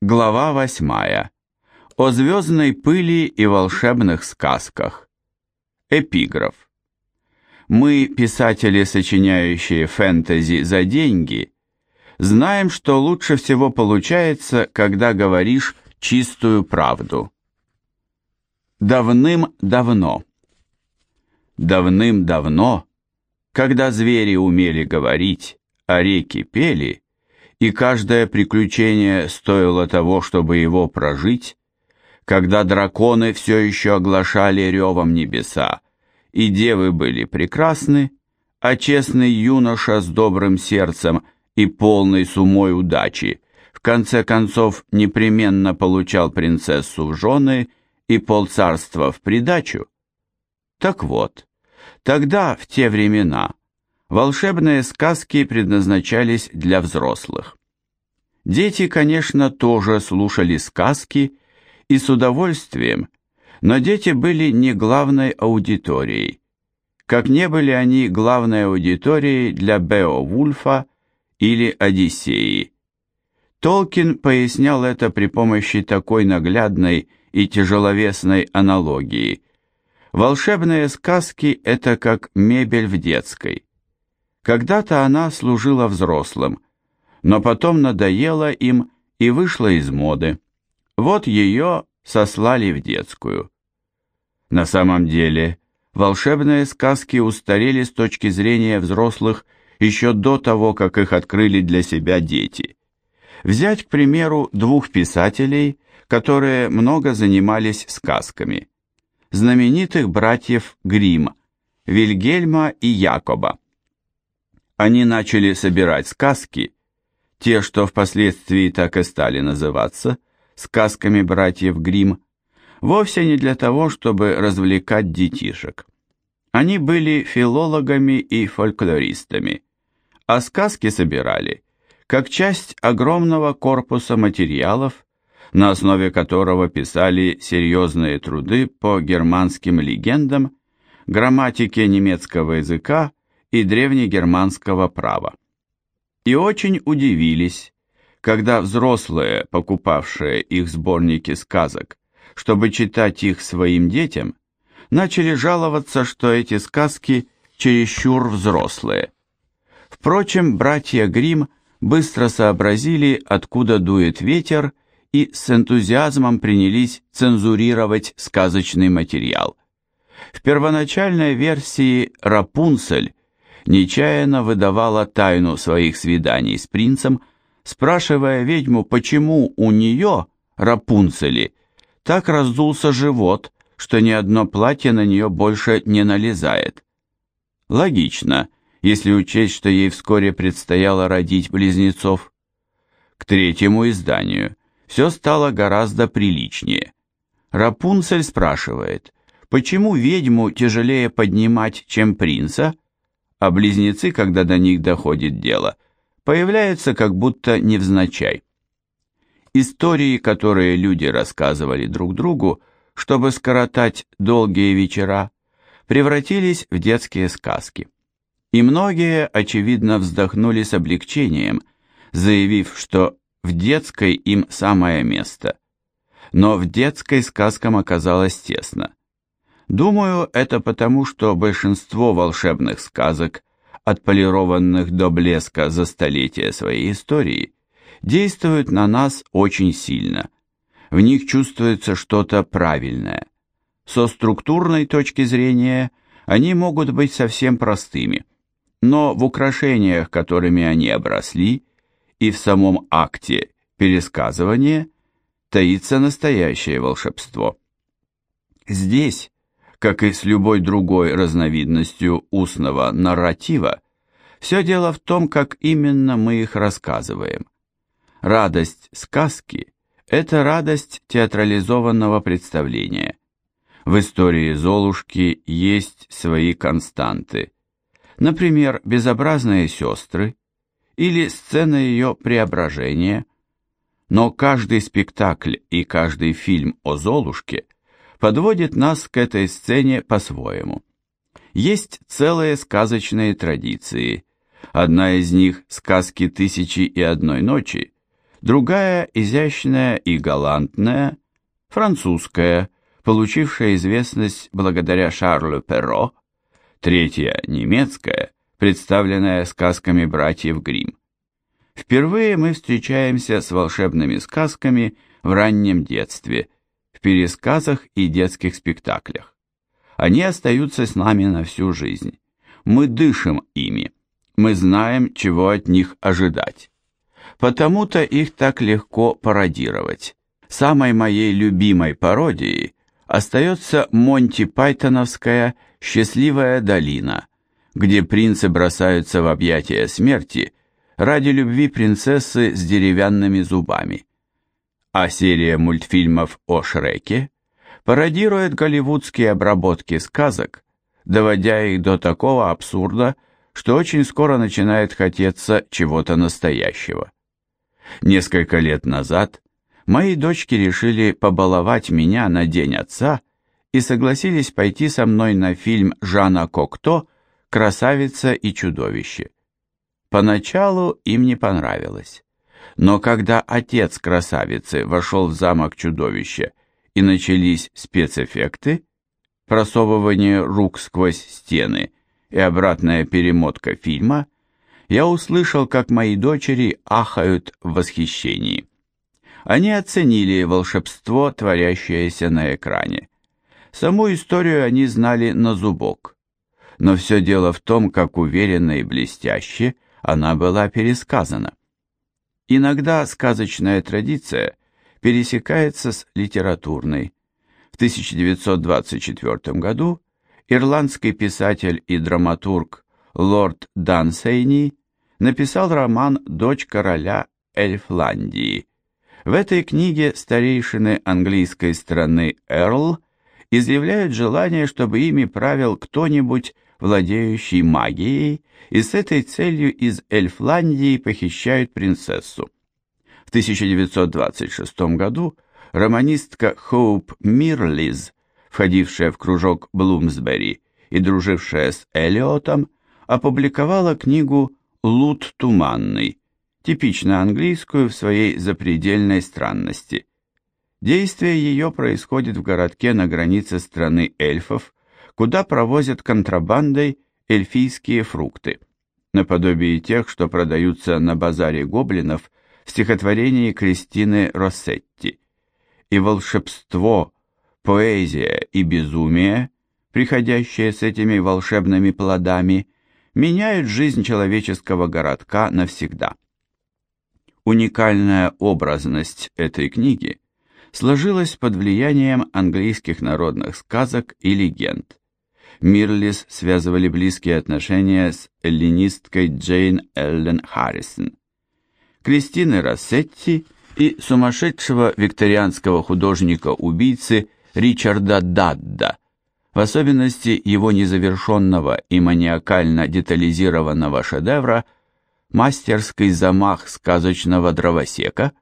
Глава восьмая. О звездной пыли и волшебных сказках. Эпиграф. Мы, писатели, сочиняющие фэнтези за деньги, знаем, что лучше всего получается, когда говоришь чистую правду. Давным-давно. Давным-давно, когда звери умели говорить, а реки пели, и каждое приключение стоило того, чтобы его прожить, когда драконы все еще оглашали ревом небеса, и девы были прекрасны, а честный юноша с добрым сердцем и полной сумой удачи в конце концов непременно получал принцессу в жены и полцарства в придачу? Так вот, тогда, в те времена, волшебные сказки предназначались для взрослых. Дети, конечно, тоже слушали сказки и с удовольствием, но дети были не главной аудиторией, как не были они главной аудиторией для Беовульфа или Одиссеи. Толкин пояснял это при помощи такой наглядной и тяжеловесной аналогии. Волшебные сказки – это как мебель в детской. Когда-то она служила взрослым, но потом надоела им и вышла из моды. Вот ее сослали в детскую. На самом деле, волшебные сказки устарели с точки зрения взрослых еще до того, как их открыли для себя дети. Взять, к примеру, двух писателей, которые много занимались сказками. Знаменитых братьев Гримм, Вильгельма и Якоба. Они начали собирать сказки, те, что впоследствии так и стали называться, сказками братьев Гримм, вовсе не для того, чтобы развлекать детишек. Они были филологами и фольклористами, а сказки собирали как часть огромного корпуса материалов, на основе которого писали серьезные труды по германским легендам, грамматике немецкого языка и древнегерманского права и очень удивились, когда взрослые, покупавшие их сборники сказок, чтобы читать их своим детям, начали жаловаться, что эти сказки чересчур взрослые. Впрочем, братья Гримм быстро сообразили, откуда дует ветер, и с энтузиазмом принялись цензурировать сказочный материал. В первоначальной версии Рапунцель нечаянно выдавала тайну своих свиданий с принцем, спрашивая ведьму, почему у нее, Рапунцели, так раздулся живот, что ни одно платье на нее больше не налезает. Логично, если учесть, что ей вскоре предстояло родить близнецов. К третьему изданию все стало гораздо приличнее. Рапунцель спрашивает, почему ведьму тяжелее поднимать, чем принца, а близнецы, когда до них доходит дело, появляются как будто невзначай. Истории, которые люди рассказывали друг другу, чтобы скоротать долгие вечера, превратились в детские сказки. И многие, очевидно, вздохнули с облегчением, заявив, что в детской им самое место. Но в детской сказкам оказалось тесно. Думаю, это потому, что большинство волшебных сказок, отполированных до блеска за столетия своей истории, действуют на нас очень сильно. В них чувствуется что-то правильное. Со структурной точки зрения они могут быть совсем простыми, но в украшениях, которыми они обросли, и в самом акте пересказывания таится настоящее волшебство. Здесь как и с любой другой разновидностью устного нарратива, все дело в том, как именно мы их рассказываем. Радость сказки – это радость театрализованного представления. В истории Золушки есть свои константы. Например, «Безобразные сестры» или сцена ее преображения. Но каждый спектакль и каждый фильм о Золушке – подводит нас к этой сцене по-своему. Есть целые сказочные традиции. Одна из них – сказки «Тысячи и одной ночи», другая изящная и галантная, французская, получившая известность благодаря Шарлю Перро, третья немецкая, представленная сказками братьев Гримм. Впервые мы встречаемся с волшебными сказками в раннем детстве, в пересказах и детских спектаклях. Они остаются с нами на всю жизнь. Мы дышим ими. Мы знаем, чего от них ожидать. Потому-то их так легко пародировать. Самой моей любимой пародией остается Монти Пайтоновская «Счастливая долина», где принцы бросаются в объятия смерти ради любви принцессы с деревянными зубами. А серия мультфильмов о Шреке пародирует голливудские обработки сказок, доводя их до такого абсурда, что очень скоро начинает хотеться чего-то настоящего. Несколько лет назад мои дочки решили побаловать меня на День Отца и согласились пойти со мной на фильм Жана Кокто «Красавица и чудовище». Поначалу им не понравилось. Но когда отец красавицы вошел в замок чудовища и начались спецэффекты, просовывание рук сквозь стены и обратная перемотка фильма, я услышал, как мои дочери ахают в восхищении. Они оценили волшебство, творящееся на экране. Саму историю они знали на зубок. Но все дело в том, как уверенно и блестяще – она была пересказана. Иногда сказочная традиция пересекается с литературной. В 1924 году ирландский писатель и драматург лорд Дансейни написал роман «Дочь короля Эльфландии». В этой книге старейшины английской страны Эрл изъявляют желание, чтобы ими правил кто-нибудь владеющий магией, и с этой целью из Эльфландии похищают принцессу. В 1926 году романистка Хоуп Мирлиз, входившая в кружок Блумсбери и дружившая с Элиотом, опубликовала книгу «Лут туманный», типично английскую в своей запредельной странности. Действие ее происходит в городке на границе страны эльфов, куда провозят контрабандой эльфийские фрукты, наподобие тех, что продаются на базаре гоблинов в стихотворении Кристины Россетти. И волшебство, поэзия и безумие, приходящие с этими волшебными плодами, меняют жизнь человеческого городка навсегда. Уникальная образность этой книги сложилась под влиянием английских народных сказок и легенд. Мирлис связывали близкие отношения с эллинисткой Джейн Эллен Харрисон, Кристины Рассетти и сумасшедшего викторианского художника-убийцы Ричарда Дадда, в особенности его незавершенного и маниакально детализированного шедевра «Мастерский замах сказочного дровосека»,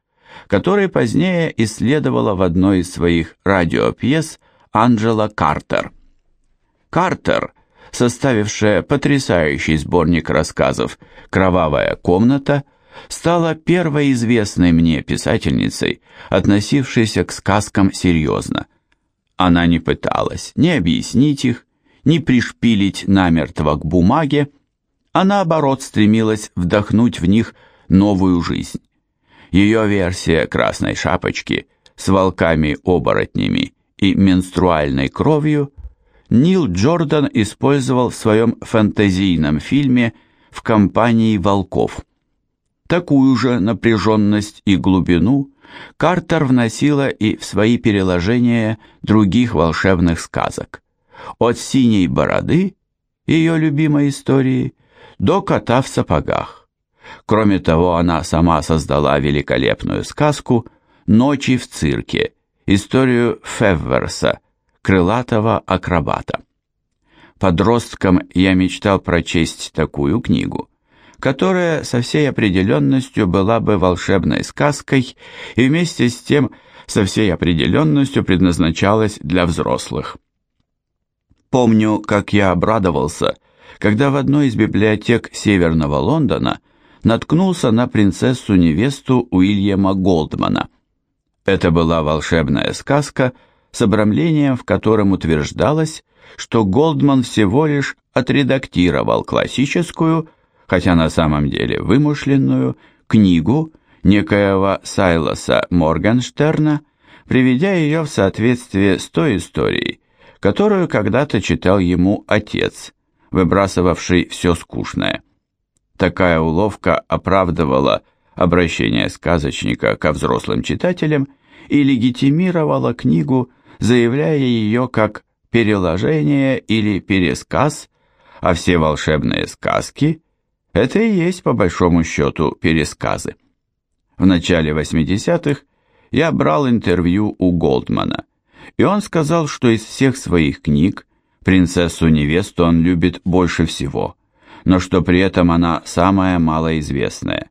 который позднее исследовала в одной из своих радиопьес Анджела Картер. Картер, составившая потрясающий сборник рассказов «Кровавая комната», стала первой известной мне писательницей, относившейся к сказкам серьезно. Она не пыталась ни объяснить их, ни пришпилить намертво к бумаге, а наоборот стремилась вдохнуть в них новую жизнь. Ее версия «Красной шапочки» с волками-оборотнями и менструальной кровью Нил Джордан использовал в своем фэнтезийном фильме «В компании волков». Такую же напряженность и глубину Картер вносила и в свои переложения других волшебных сказок. От «Синей бороды» ее любимой истории до «Кота в сапогах». Кроме того, она сама создала великолепную сказку «Ночи в цирке», историю Февверса – крылатого акробата. Подростком я мечтал прочесть такую книгу, которая со всей определенностью была бы волшебной сказкой и вместе с тем со всей определенностью предназначалась для взрослых. Помню, как я обрадовался, когда в одной из библиотек Северного Лондона наткнулся на принцессу-невесту Уильяма Голдмана. Это была волшебная сказка с обрамлением, в котором утверждалось, что Голдман всего лишь отредактировал классическую, хотя на самом деле вымышленную, книгу некоего Сайлоса Моргенштерна, приведя ее в соответствие с той историей, которую когда-то читал ему отец, выбрасывавший все скучное. Такая уловка оправдывала обращение сказочника ко взрослым читателям и легитимировала книгу, заявляя ее как переложение или пересказ, а все волшебные сказки – это и есть по большому счету пересказы. В начале 80-х я брал интервью у Голдмана, и он сказал, что из всех своих книг принцессу-невесту он любит больше всего, но что при этом она самая малоизвестная.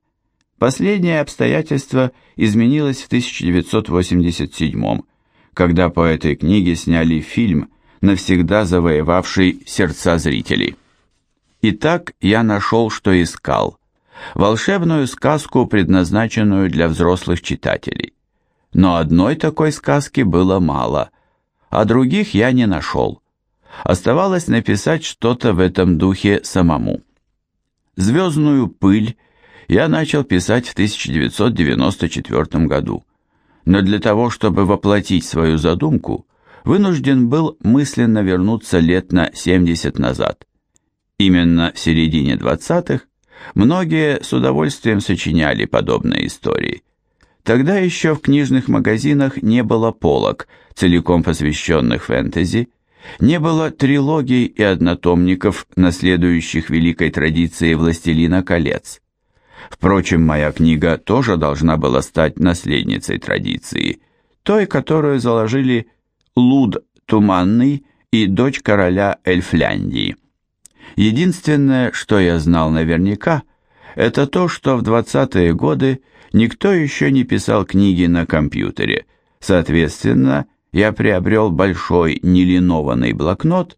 Последнее обстоятельство изменилось в 1987 когда по этой книге сняли фильм, навсегда завоевавший сердца зрителей. Итак, я нашел, что искал. Волшебную сказку, предназначенную для взрослых читателей. Но одной такой сказки было мало, а других я не нашел. Оставалось написать что-то в этом духе самому. «Звездную пыль» я начал писать в 1994 году, но для того, чтобы воплотить свою задумку, вынужден был мысленно вернуться лет на 70 назад. Именно в середине 20-х многие с удовольствием сочиняли подобные истории – Тогда еще в книжных магазинах не было полок, целиком посвященных фэнтези, не было трилогий и однотомников, наследующих великой традиции «Властелина колец». Впрочем, моя книга тоже должна была стать наследницей традиции, той, которую заложили Луд Туманный и дочь короля Эльфляндии. Единственное, что я знал наверняка, это то, что в 20-е годы Никто еще не писал книги на компьютере. Соответственно, я приобрел большой нелинованный блокнот,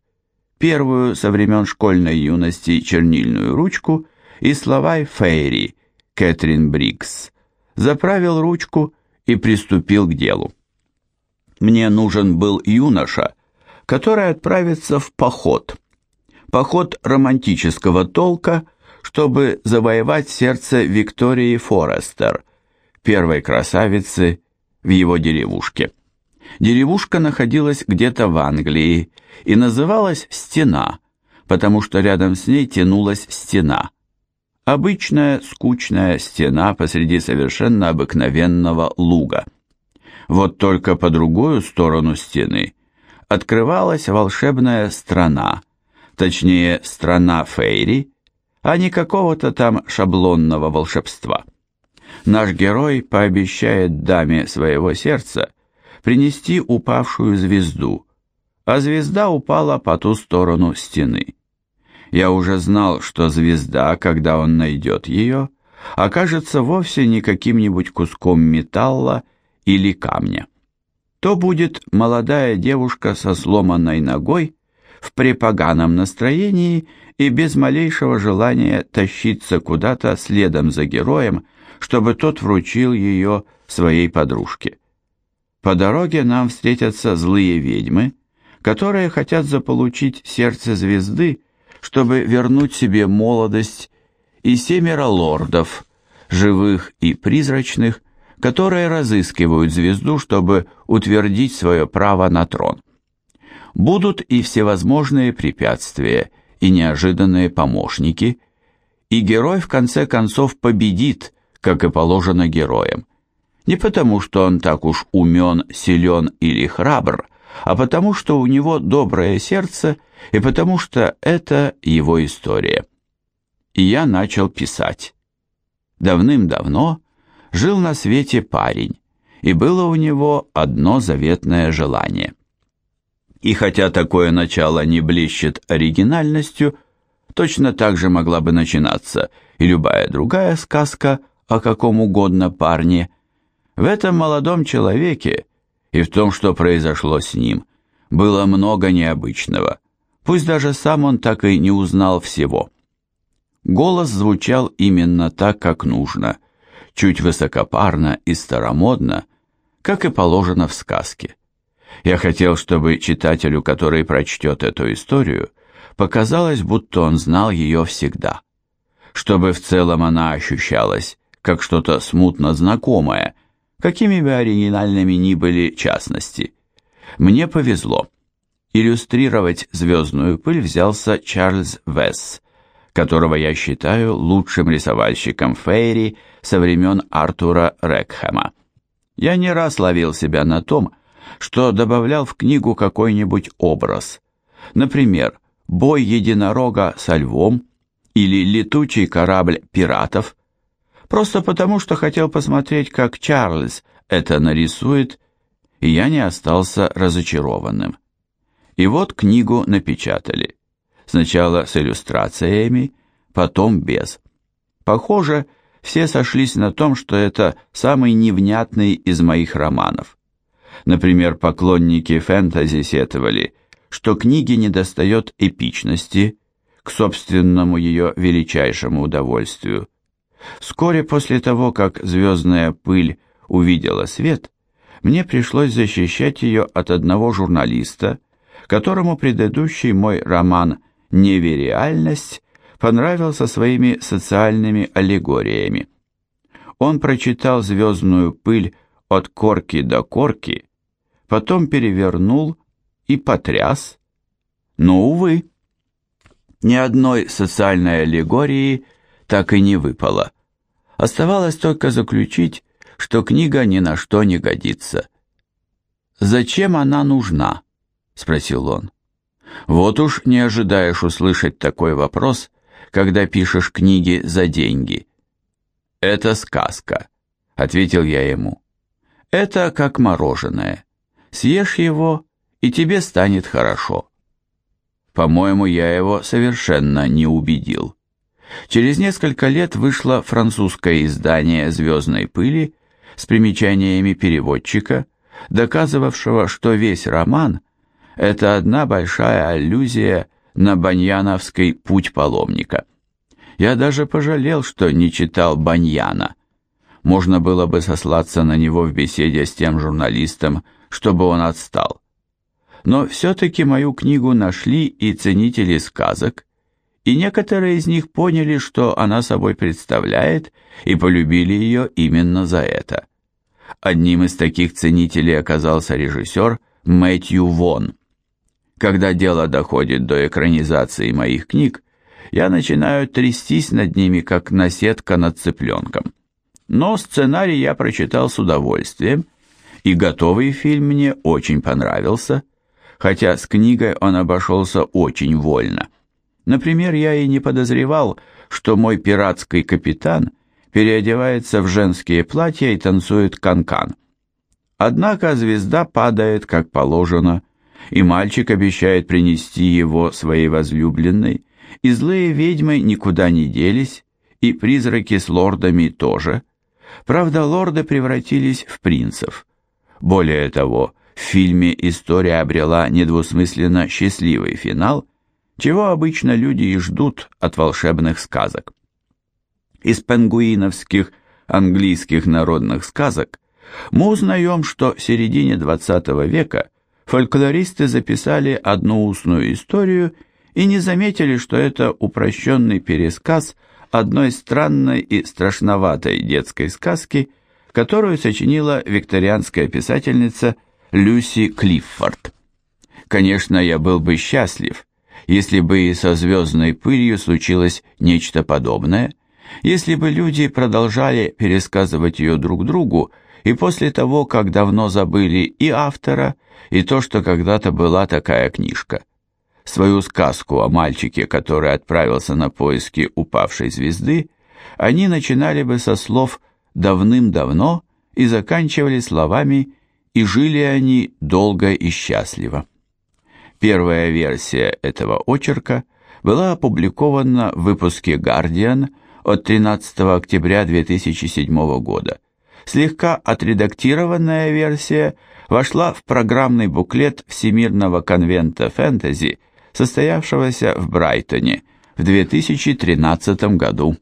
первую со времен школьной юности чернильную ручку и слова Фейри, Кэтрин Брикс. Заправил ручку и приступил к делу. Мне нужен был юноша, который отправится в поход. Поход романтического толка, чтобы завоевать сердце Виктории Форестер, первой красавицы в его деревушке. Деревушка находилась где-то в Англии и называлась «Стена», потому что рядом с ней тянулась стена. Обычная скучная стена посреди совершенно обыкновенного луга. Вот только по другую сторону стены открывалась волшебная страна, точнее страна Фейри, а не какого-то там шаблонного волшебства наш герой пообещает даме своего сердца принести упавшую звезду, а звезда упала по ту сторону стены. Я уже знал, что звезда, когда он найдет ее, окажется вовсе не каким-нибудь куском металла или камня. То будет молодая девушка со сломанной ногой, в препоганом настроении и без малейшего желания тащиться куда-то следом за героем, чтобы тот вручил ее своей подружке. По дороге нам встретятся злые ведьмы, которые хотят заполучить сердце звезды, чтобы вернуть себе молодость, и семеро лордов, живых и призрачных, которые разыскивают звезду, чтобы утвердить свое право на трон. Будут и всевозможные препятствия, и неожиданные помощники, и герой в конце концов победит, как и положено героям. Не потому, что он так уж умен, силен или храбр, а потому, что у него доброе сердце и потому, что это его история. И я начал писать. Давным-давно жил на свете парень, и было у него одно заветное желание. И хотя такое начало не блещет оригинальностью, точно так же могла бы начинаться и любая другая сказка о каком угодно парне, в этом молодом человеке и в том, что произошло с ним, было много необычного, пусть даже сам он так и не узнал всего. Голос звучал именно так, как нужно, чуть высокопарно и старомодно, как и положено в сказке. Я хотел, чтобы читателю, который прочтет эту историю, показалось, будто он знал ее всегда, чтобы в целом она ощущалась как что-то смутно знакомое, какими бы оригинальными ни были частности. Мне повезло. Иллюстрировать «Звездную пыль» взялся Чарльз Весс, которого я считаю лучшим рисовальщиком Фейри со времен Артура Рекхэма. Я не раз ловил себя на том, что добавлял в книгу какой-нибудь образ. Например, бой единорога со львом или летучий корабль пиратов, просто потому что хотел посмотреть, как Чарльз это нарисует, и я не остался разочарованным. И вот книгу напечатали. Сначала с иллюстрациями, потом без. Похоже, все сошлись на том, что это самый невнятный из моих романов. Например, поклонники фэнтези сетовали, что книге недостает эпичности, к собственному ее величайшему удовольствию. Вскоре после того, как «Звездная пыль» увидела свет, мне пришлось защищать ее от одного журналиста, которому предыдущий мой роман «Невериальность» понравился своими социальными аллегориями. Он прочитал «Звездную пыль» от корки до корки, потом перевернул и потряс. Но, увы, ни одной социальной аллегории так и не выпало. Оставалось только заключить, что книга ни на что не годится. «Зачем она нужна?» — спросил он. «Вот уж не ожидаешь услышать такой вопрос, когда пишешь книги за деньги». «Это сказка», — ответил я ему. «Это как мороженое. Съешь его, и тебе станет хорошо». По-моему, я его совершенно не убедил. Через несколько лет вышло французское издание «Звездной пыли» с примечаниями переводчика, доказывавшего, что весь роман – это одна большая аллюзия на Баньяновский «Путь паломника». Я даже пожалел, что не читал Баньяна. Можно было бы сослаться на него в беседе с тем журналистом, чтобы он отстал. Но все-таки мою книгу нашли и ценители сказок, и некоторые из них поняли, что она собой представляет, и полюбили ее именно за это. Одним из таких ценителей оказался режиссер Мэтью Вон. Когда дело доходит до экранизации моих книг, я начинаю трястись над ними, как наседка над цыпленком. Но сценарий я прочитал с удовольствием, и готовый фильм мне очень понравился, хотя с книгой он обошелся очень вольно. Например, я и не подозревал, что мой пиратский капитан переодевается в женские платья и танцует канкан. -кан. Однако звезда падает, как положено, и мальчик обещает принести его своей возлюбленной, и злые ведьмы никуда не делись, и призраки с лордами тоже. Правда, лорды превратились в принцев. Более того, в фильме история обрела недвусмысленно счастливый финал – чего обычно люди и ждут от волшебных сказок. Из пенгуиновских английских народных сказок мы узнаем, что в середине XX века фольклористы записали одну устную историю и не заметили, что это упрощенный пересказ одной странной и страшноватой детской сказки, которую сочинила викторианская писательница Люси Клиффорд. Конечно, я был бы счастлив, если бы и со звездной пылью случилось нечто подобное, если бы люди продолжали пересказывать ее друг другу, и после того, как давно забыли и автора, и то, что когда-то была такая книжка. Свою сказку о мальчике, который отправился на поиски упавшей звезды, они начинали бы со слов «давным-давно» и заканчивали словами «и жили они долго и счастливо». Первая версия этого очерка была опубликована в выпуске Guardian от 13 октября 2007 года. Слегка отредактированная версия вошла в программный буклет Всемирного конвента фэнтези, состоявшегося в Брайтоне в 2013 году.